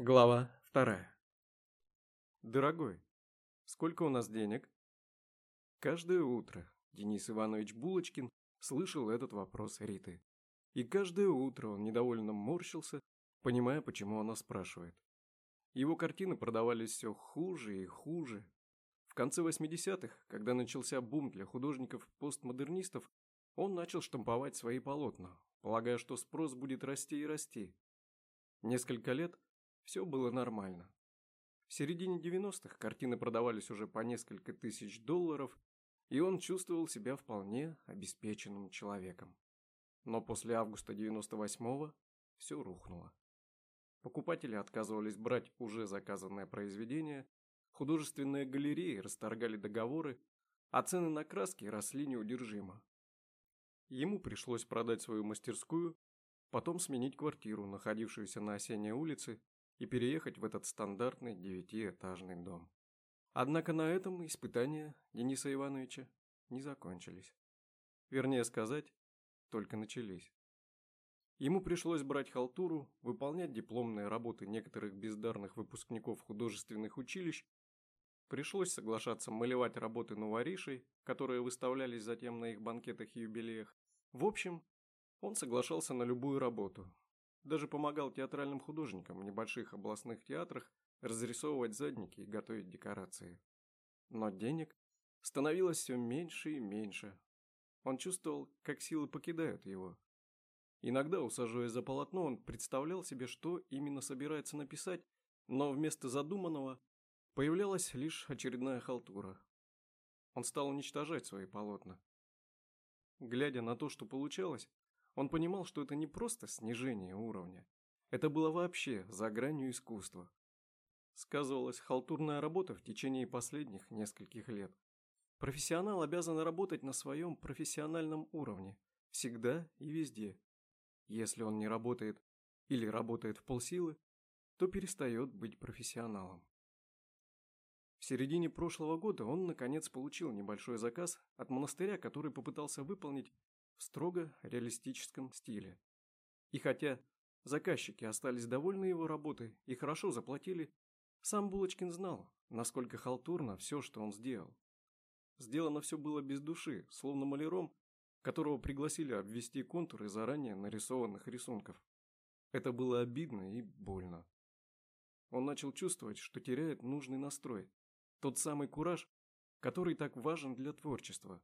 Глава вторая. Дорогой, сколько у нас денег? Каждое утро Денис Иванович Булочкин слышал этот вопрос Риты. И каждое утро он недовольно морщился, понимая, почему она спрашивает. Его картины продавались все хуже и хуже. В конце 80-х, когда начался бум для художников-постмодернистов, он начал штамповать свои полотна, полагая, что спрос будет расти и расти. Несколько лет – все было нормально. В середине 90-х картины продавались уже по несколько тысяч долларов, и он чувствовал себя вполне обеспеченным человеком. Но после августа 98-го все рухнуло. Покупатели отказывались брать уже заказанное произведение, художественные галереи расторгали договоры, а цены на краски росли неудержимо. Ему пришлось продать свою мастерскую, потом сменить квартиру, находившуюся на осенней улице, и переехать в этот стандартный девятиэтажный дом. Однако на этом испытания Дениса Ивановича не закончились. Вернее сказать, только начались. Ему пришлось брать халтуру, выполнять дипломные работы некоторых бездарных выпускников художественных училищ, пришлось соглашаться малевать работы новоришей, которые выставлялись затем на их банкетах и юбилеях. В общем, он соглашался на любую работу, даже помогал театральным художникам в небольших областных театрах разрисовывать задники и готовить декорации. Но денег становилось все меньше и меньше. Он чувствовал, как силы покидают его. Иногда, усаживаясь за полотно, он представлял себе, что именно собирается написать, но вместо задуманного появлялась лишь очередная халтура. Он стал уничтожать свои полотна. Глядя на то, что получалось, он понимал, что это не просто снижение уровня. Это было вообще за гранью искусства. Сказывалась халтурная работа в течение последних нескольких лет. Профессионал обязан работать на своем профессиональном уровне. Всегда и везде. Если он не работает или работает в полсилы, то перестает быть профессионалом. В середине прошлого года он, наконец, получил небольшой заказ от монастыря, который попытался выполнить в строго реалистическом стиле. И хотя заказчики остались довольны его работой и хорошо заплатили, сам Булочкин знал, насколько халтурно все, что он сделал. Сделано все было без души, словно маляром, которого пригласили обвести контуры заранее нарисованных рисунков. Это было обидно и больно. Он начал чувствовать, что теряет нужный настрой, тот самый кураж, который так важен для творчества,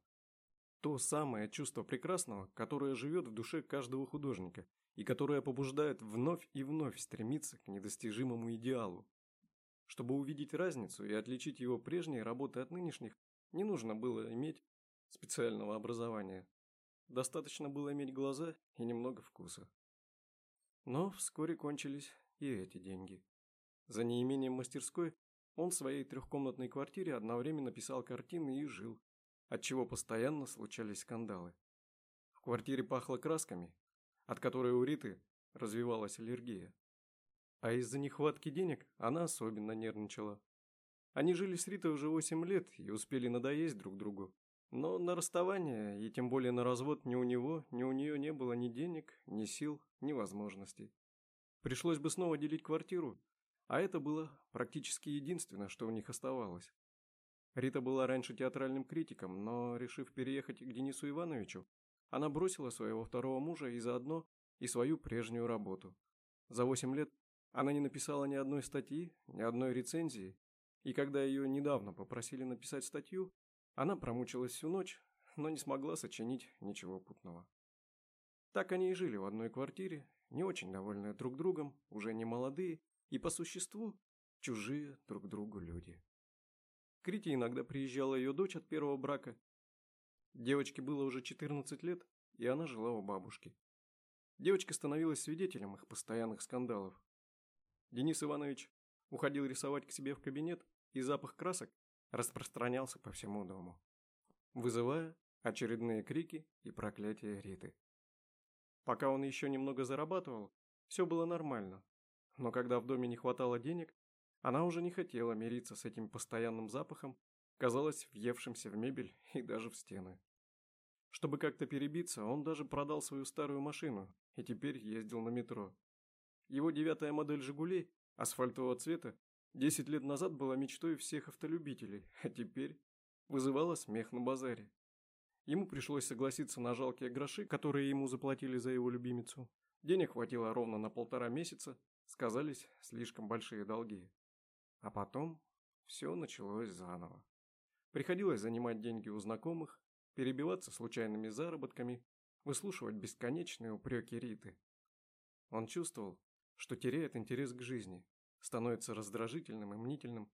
то самое чувство прекрасного, которое живет в душе каждого художника и которое побуждает вновь и вновь стремиться к недостижимому идеалу. Чтобы увидеть разницу и отличить его прежние работы от нынешних, не нужно было иметь специального образования. Достаточно было иметь глаза и немного вкуса. Но вскоре кончились и эти деньги. За неимением мастерской он в своей трехкомнатной квартире одновременно писал картины и жил, отчего постоянно случались скандалы. В квартире пахло красками, от которой у Риты развивалась аллергия. А из-за нехватки денег она особенно нервничала. Они жили с Ритой уже 8 лет и успели надоесть друг другу. Но на расставание, и тем более на развод ни у него, ни у нее не было ни денег, ни сил, ни возможностей. Пришлось бы снова делить квартиру, а это было практически единственное, что у них оставалось. Рита была раньше театральным критиком, но, решив переехать к Денису Ивановичу, она бросила своего второго мужа и заодно и свою прежнюю работу. За восемь лет она не написала ни одной статьи, ни одной рецензии, и когда ее недавно попросили написать статью, она промучилась всю ночь, но не смогла сочинить ничего путного. Так они и жили в одной квартире, не очень довольные друг другом, уже не молодые и по существу чужие друг другу люди. К Рите иногда приезжала ее дочь от первого брака. Девочке было уже 14 лет, и она жила у бабушки. Девочка становилась свидетелем их постоянных скандалов. Денис Иванович уходил рисовать к себе в кабинет, и запах красок распространялся по всему дому, вызывая очередные крики и проклятия Риты. Пока он еще немного зарабатывал, все было нормально, но когда в доме не хватало денег, она уже не хотела мириться с этим постоянным запахом, казалось въевшимся в мебель и даже в стены. Чтобы как-то перебиться, он даже продал свою старую машину и теперь ездил на метро. Его девятая модель «Жигулей» асфальтового цвета, 10 лет назад была мечтой всех автолюбителей, а теперь вызывала смех на базаре. Ему пришлось согласиться на жалкие гроши, которые ему заплатили за его любимицу. Денег хватило ровно на полтора месяца, сказались слишком большие долги. А потом все началось заново. Приходилось занимать деньги у знакомых, перебиваться случайными заработками, выслушивать бесконечные упреки Риты. Он чувствовал, что теряет интерес к жизни, становится раздражительным и мнительным.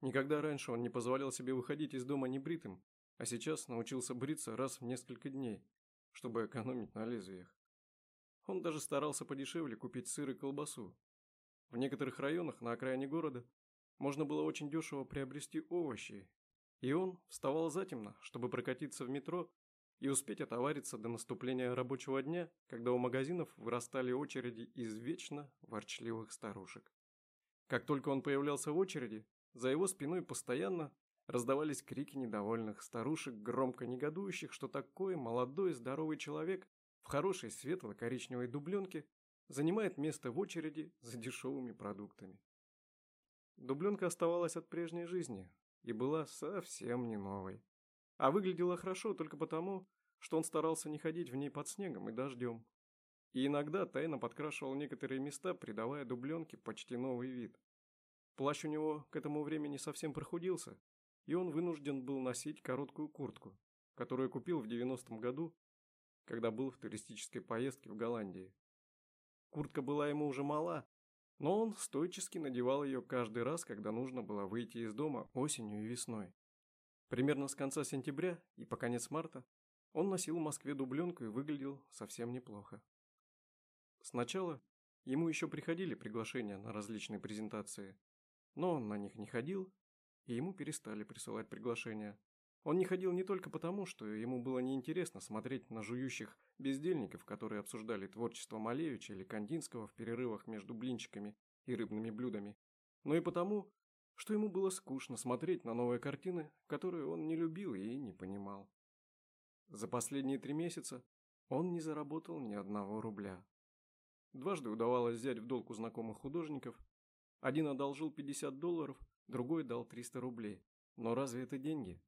Никогда раньше он не позволял себе выходить из дома небритым, а сейчас научился бриться раз в несколько дней, чтобы экономить на лезвиях. Он даже старался подешевле купить сыр и колбасу. В некоторых районах на окраине города можно было очень дешево приобрести овощи, и он вставал затемно, чтобы прокатиться в метро и успеть отовариться до наступления рабочего дня, когда у магазинов вырастали очереди из вечно ворчливых старушек. Как только он появлялся в очереди, за его спиной постоянно Раздавались крики недовольных старушек, громко негодующих, что такой молодой здоровый человек в хорошей светло-коричневой дубленке занимает место в очереди за дешевыми продуктами. Дубленка оставалась от прежней жизни и была совсем не новой. А выглядела хорошо только потому, что он старался не ходить в ней под снегом и дождем. И иногда тайно подкрашивал некоторые места, придавая дубленке почти новый вид. Плащ у него к этому времени совсем прохудился, и он вынужден был носить короткую куртку, которую купил в 90-м году, когда был в туристической поездке в Голландии. Куртка была ему уже мала, но он стойчески надевал ее каждый раз, когда нужно было выйти из дома осенью и весной. Примерно с конца сентября и по конец марта он носил в Москве дубленку и выглядел совсем неплохо. Сначала ему еще приходили приглашения на различные презентации, но он на них не ходил и ему перестали присылать приглашения. Он не ходил не только потому, что ему было неинтересно смотреть на жующих бездельников, которые обсуждали творчество Малевича или Кандинского в перерывах между блинчиками и рыбными блюдами, но и потому, что ему было скучно смотреть на новые картины, которые он не любил и не понимал. За последние три месяца он не заработал ни одного рубля. Дважды удавалось взять в долг у знакомых художников, один одолжил 50 долларов, другой дал 300 рублей. Но разве это деньги?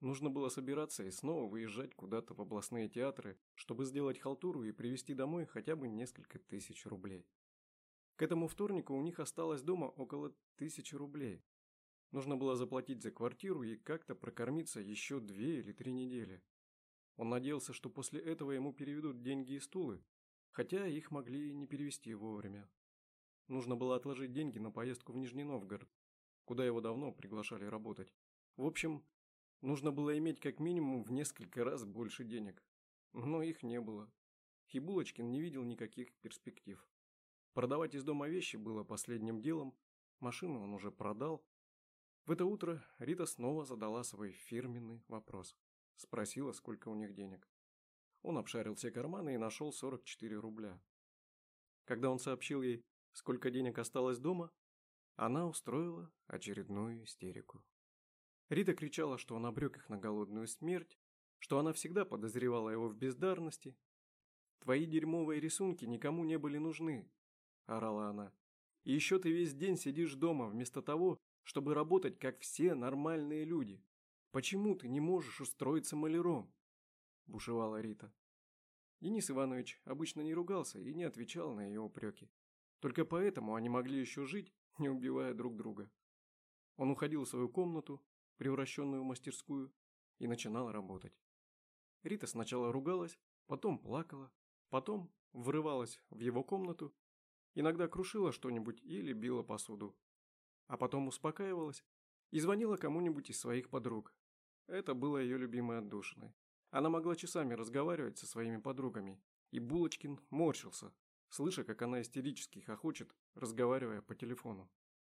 Нужно было собираться и снова выезжать куда-то в областные театры, чтобы сделать халтуру и привезти домой хотя бы несколько тысяч рублей. К этому вторнику у них осталось дома около тысячи рублей. Нужно было заплатить за квартиру и как-то прокормиться еще две или три недели. Он надеялся, что после этого ему переведут деньги и стулы, хотя их могли не перевести вовремя. Нужно было отложить деньги на поездку в Нижний Новгород, куда его давно приглашали работать. В общем, нужно было иметь как минимум в несколько раз больше денег. Но их не было. И Булочкин не видел никаких перспектив. Продавать из дома вещи было последним делом, машину он уже продал. В это утро Рита снова задала свой фирменный вопрос. Спросила, сколько у них денег. Он обшарил все карманы и нашел 44 рубля. Когда он сообщил ей, сколько денег осталось дома, она устроила очередную истерику. Рита кричала, что он обрек их на голодную смерть, что она всегда подозревала его в бездарности. «Твои дерьмовые рисунки никому не были нужны», – орала она. «И еще ты весь день сидишь дома, вместо того, чтобы работать, как все нормальные люди. Почему ты не можешь устроиться маляром?» – бушевала Рита. Денис Иванович обычно не ругался и не отвечал на ее упреки. Только поэтому они могли еще жить не убивая друг друга. Он уходил в свою комнату, превращенную в мастерскую, и начинал работать. Рита сначала ругалась, потом плакала, потом врывалась в его комнату, иногда крушила что-нибудь или била посуду. А потом успокаивалась и звонила кому-нибудь из своих подруг. Это было ее любимой отдушиной. Она могла часами разговаривать со своими подругами, и Булочкин морщился, слыша, как она истерически хохочет, разговаривая по телефону.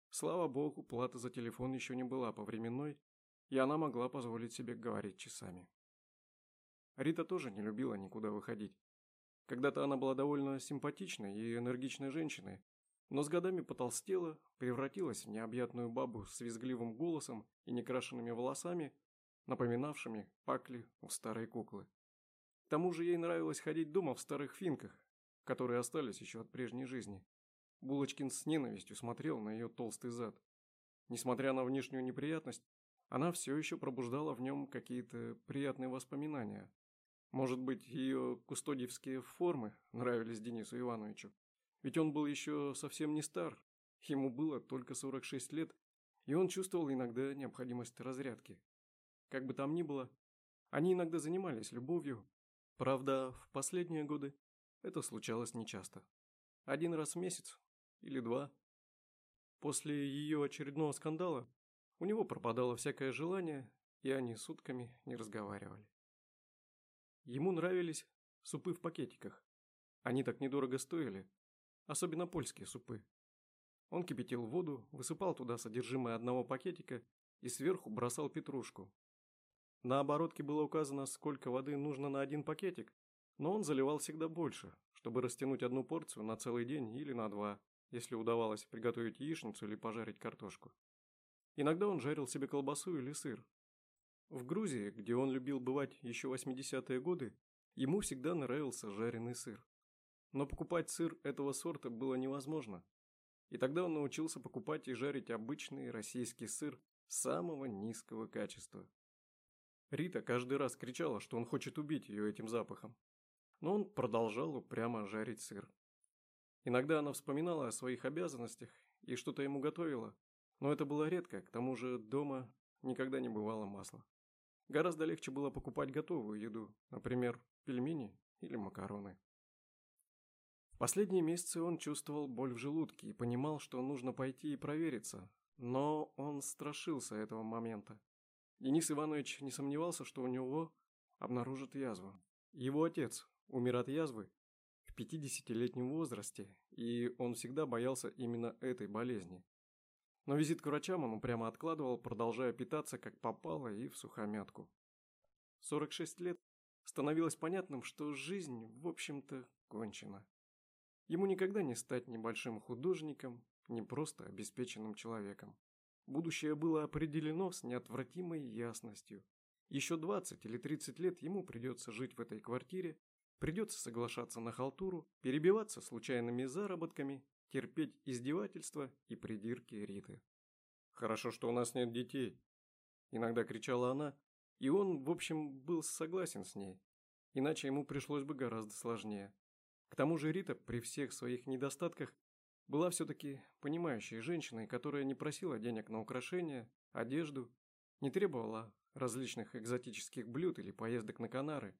Слава богу, плата за телефон еще не была повременной, и она могла позволить себе говорить часами. Рита тоже не любила никуда выходить. Когда-то она была довольно симпатичной и энергичной женщиной, но с годами потолстела, превратилась в необъятную бабу с визгливым голосом и некрашенными волосами, напоминавшими пакли у старой куклы. К тому же ей нравилось ходить дома в старых финках, которые остались еще от прежней жизни. Булочкин с ненавистью смотрел на ее толстый зад. Несмотря на внешнюю неприятность, она все еще пробуждала в нем какие-то приятные воспоминания. Может быть, ее кустодиевские формы нравились Денису Ивановичу. Ведь он был еще совсем не стар, ему было только 46 лет, и он чувствовал иногда необходимость разрядки. Как бы там ни было, они иногда занимались любовью. Правда, в последние годы это случалось нечасто. Один раз в месяц или два. После ее очередного скандала у него пропадало всякое желание, и они сутками не разговаривали. Ему нравились супы в пакетиках. Они так недорого стоили, особенно польские супы. Он кипятил воду, высыпал туда содержимое одного пакетика и сверху бросал петрушку. На оборотке было указано, сколько воды нужно на один пакетик, но он заливал всегда больше, чтобы растянуть одну порцию на целый день или на два, если удавалось приготовить яичницу или пожарить картошку. Иногда он жарил себе колбасу или сыр. В Грузии, где он любил бывать еще 80-е годы, ему всегда нравился жареный сыр. Но покупать сыр этого сорта было невозможно. И тогда он научился покупать и жарить обычный российский сыр самого низкого качества. Рита каждый раз кричала, что он хочет убить ее этим запахом. Но он продолжал упрямо жарить сыр. Иногда она вспоминала о своих обязанностях и что-то ему готовила, но это было редко, к тому же дома никогда не бывало масла. Гораздо легче было покупать готовую еду, например, пельмени или макароны. В последние месяцы он чувствовал боль в желудке и понимал, что нужно пойти и провериться, но он страшился этого момента. Денис Иванович не сомневался, что у него обнаружат язву. Его отец умер от язвы в 50-летнем возрасте, и он всегда боялся именно этой болезни. Но визит к врачам он упрямо откладывал, продолжая питаться как попало и в сухомятку. 46 лет становилось понятным, что жизнь, в общем-то, кончена. Ему никогда не стать ни большим художником, ни просто обеспеченным человеком. Будущее было определено с неотвратимой ясностью. Еще 20 или 30 лет ему придется жить в этой квартире, придется соглашаться на халтуру, перебиваться случайными заработками, терпеть издевательства и придирки Риты. «Хорошо, что у нас нет детей», – иногда кричала она, и он, в общем, был согласен с ней, иначе ему пришлось бы гораздо сложнее. К тому же Рита при всех своих недостатках была все-таки понимающей женщиной, которая не просила денег на украшения, одежду, не требовала различных экзотических блюд или поездок на Канары.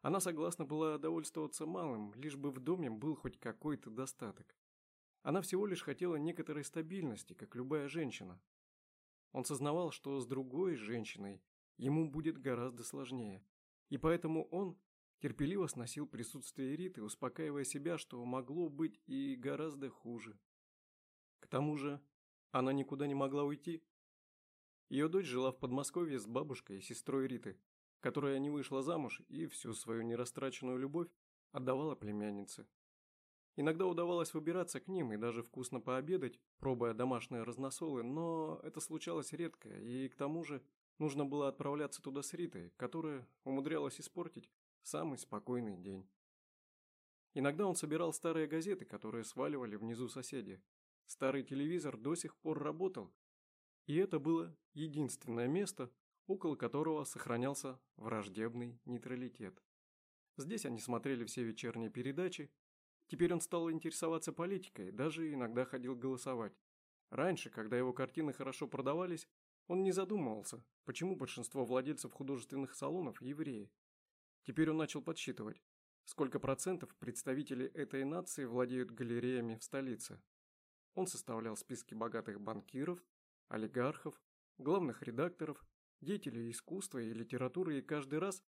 Она согласна была довольствоваться малым, лишь бы в доме был хоть какой-то достаток. Она всего лишь хотела некоторой стабильности, как любая женщина. Он сознавал, что с другой женщиной ему будет гораздо сложнее, и поэтому он терпеливо сносил присутствие Риты, успокаивая себя, что могло быть и гораздо хуже. К тому же она никуда не могла уйти. Ее дочь жила в Подмосковье с бабушкой и сестрой Риты, которая не вышла замуж и всю свою нерастраченную любовь отдавала племяннице. Иногда удавалось выбираться к ним и даже вкусно пообедать, пробуя домашние разносолы, но это случалось редко, и к тому же нужно было отправляться туда с Ритой, которая умудрялась испортить Самый спокойный день. Иногда он собирал старые газеты, которые сваливали внизу соседи. Старый телевизор до сих пор работал, и это было единственное место, около которого сохранялся враждебный нейтралитет. Здесь они смотрели все вечерние передачи. Теперь он стал интересоваться политикой, даже иногда ходил голосовать. Раньше, когда его картины хорошо продавались, он не задумывался, почему большинство владельцев художественных салонов – евреи. Теперь он начал подсчитывать, сколько процентов представителей этой нации владеют галереями в столице. Он составлял списки богатых банкиров, олигархов, главных редакторов, деятелей искусства и литературы и каждый раз,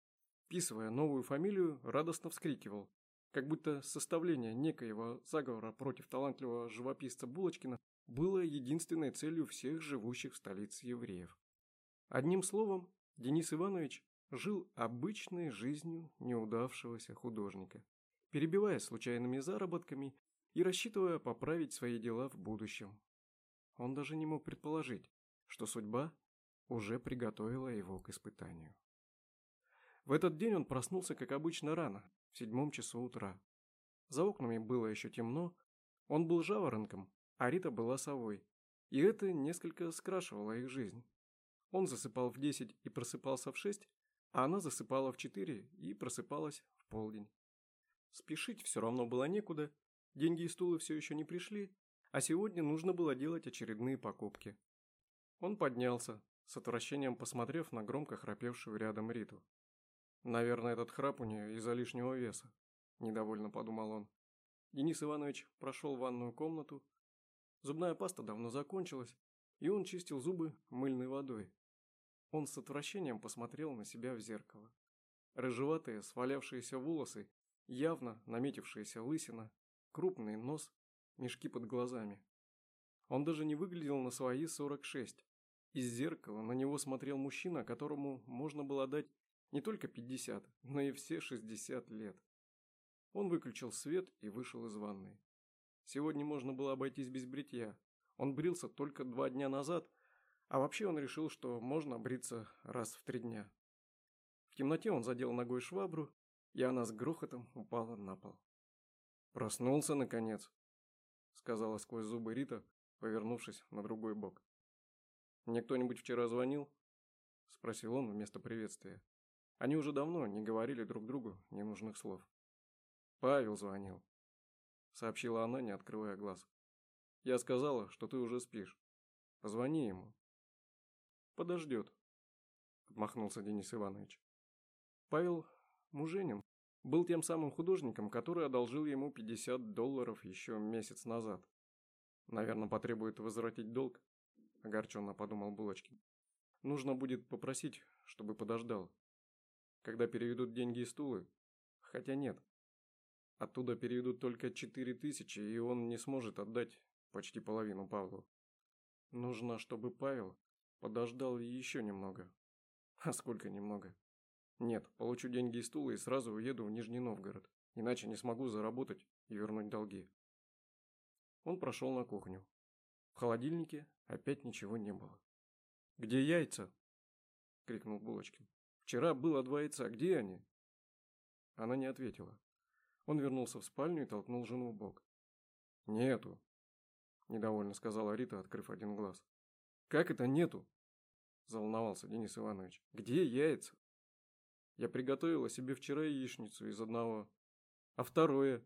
вписывая новую фамилию, радостно вскрикивал, как будто составление некоего заговора против талантливого живописца Булочкина было единственной целью всех живущих в столице евреев. Одним словом, Денис Иванович жил обычной жизнью неудавшегося художника, перебивая случайными заработками и рассчитывая поправить свои дела в будущем. Он даже не мог предположить, что судьба уже приготовила его к испытанию. В этот день он проснулся, как обычно, рано, в седьмом часу утра. За окнами было еще темно, Он был жаворонком, а Рита была совой, и это несколько скрашивало их жизнь. Он засыпал в 10 и просыпался в 6, а она засыпала в 4 и просыпалась в полдень. Спешить все равно было некуда, деньги и стулы все еще не пришли, а сегодня нужно было делать очередные покупки. Он поднялся, с отвращением посмотрев на громко храпевшую рядом Риту. «Наверное, этот храп у нее из-за лишнего веса», – недовольно подумал он. Денис Иванович прошел ванную комнату. Зубная паста давно закончилась, и он чистил зубы мыльной водой. Он с отвращением посмотрел на себя в зеркало. Рыжеватые, свалявшиеся волосы, явно наметившаяся лысина, крупный нос, мешки под глазами. Он даже не выглядел на свои 46. Из зеркала на него смотрел мужчина, которому можно было дать не только 50, но и все 60 лет. Он выключил свет и вышел из ванной. Сегодня можно было обойтись без бритья. Он брился только два дня назад, а вообще он решил, что можно бриться раз в три дня. В темноте он задел ногой швабру, и она с грохотом упала на пол. «Проснулся, наконец», — сказала сквозь зубы Рита, повернувшись на другой бок. «Мне кто-нибудь вчера звонил?» — спросил он вместо приветствия. Они уже давно не говорили друг другу ненужных слов. «Павел звонил», — сообщила она, не открывая глаз. «Я сказала, что ты уже спишь. Позвони ему». «Подождет», — отмахнулся Денис Иванович. Павел Муженин был тем самым художником, который одолжил ему 50 долларов еще месяц назад. Наверное, потребует возвратить долг, огорченно подумал Булочкин. Нужно будет попросить, чтобы подождал. Когда переведут деньги и стулы? Хотя нет. Оттуда переведут только 4 тысячи, и он не сможет отдать почти половину Павлу. Нужно, чтобы Павел подождал еще немного. А сколько немного? Нет, получу деньги из стула и сразу уеду в Нижний Новгород, иначе не смогу заработать и вернуть долги. Он прошел на кухню. В холодильнике опять ничего не было. «Где яйца?» – крикнул Булочкин. «Вчера было два яйца, где они?» Она не ответила. Он вернулся в спальню и толкнул жену в бок. «Нету», – недовольно сказала Рита, открыв один глаз. «Как это нету?» – заволновался Денис Иванович. «Где яйца?» Я приготовила себе вчера яичницу из одного. А второе?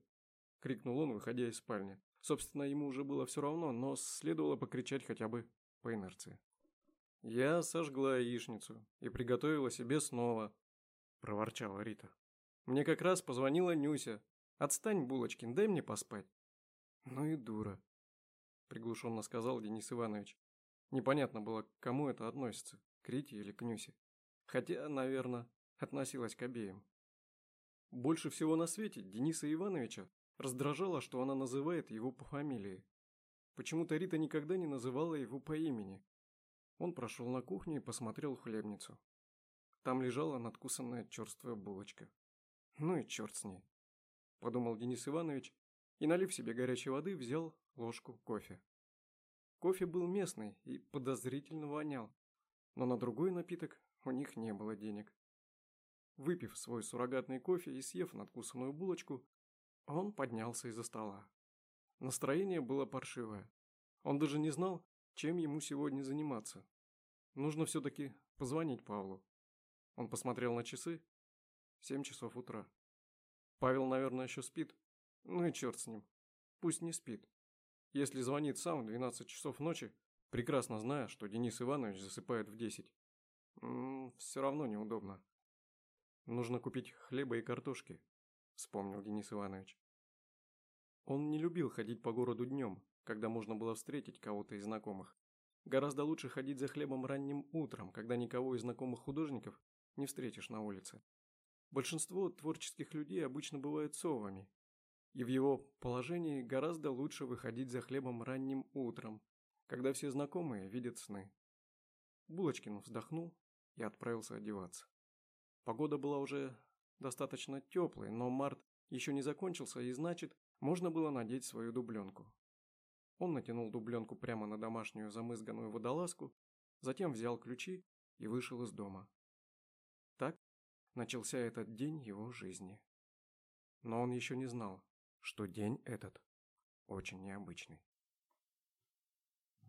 Крикнул он, выходя из спальни. Собственно, ему уже было все равно, но следовало покричать хотя бы по инерции. Я сожгла яичницу и приготовила себе снова, проворчала Рита. Мне как раз позвонила Нюся. Отстань, Булочкин, дай мне поспать. Ну и дура, приглушенно сказал Денис Иванович. Непонятно было, к кому это относится, к Рите или к Нюсе. Хотя, наверное, относилась к обеим. Больше всего на свете Дениса Ивановича раздражало, что она называет его по фамилии. Почему-то Рита никогда не называла его по имени. Он прошел на кухню и посмотрел в хлебницу. Там лежала надкусанная черствая булочка. Ну и черт с ней, подумал Денис Иванович и, налив себе горячей воды, взял ложку кофе. Кофе был местный и подозрительно вонял, но на другой напиток у них не было денег. Выпив свой суррогатный кофе и съев надкусанную булочку, он поднялся из-за стола. Настроение было паршивое. Он даже не знал, чем ему сегодня заниматься. Нужно все-таки позвонить Павлу. Он посмотрел на часы. Семь часов утра. Павел, наверное, еще спит. Ну и черт с ним. Пусть не спит. Если звонит сам в 12 часов ночи, прекрасно зная, что Денис Иванович засыпает в 10. М -м, все равно неудобно. Нужно купить хлеба и картошки, вспомнил Денис Иванович. Он не любил ходить по городу днем, когда можно было встретить кого-то из знакомых. Гораздо лучше ходить за хлебом ранним утром, когда никого из знакомых художников не встретишь на улице. Большинство творческих людей обычно бывают совами, и в его положении гораздо лучше выходить за хлебом ранним утром, когда все знакомые видят сны. Булочкин вздохнул и отправился одеваться. Погода была уже достаточно теплой, но март еще не закончился, и значит, можно было надеть свою дубленку. Он натянул дубленку прямо на домашнюю замызганную водолазку, затем взял ключи и вышел из дома. Так начался этот день его жизни. Но он еще не знал, что день этот очень необычный.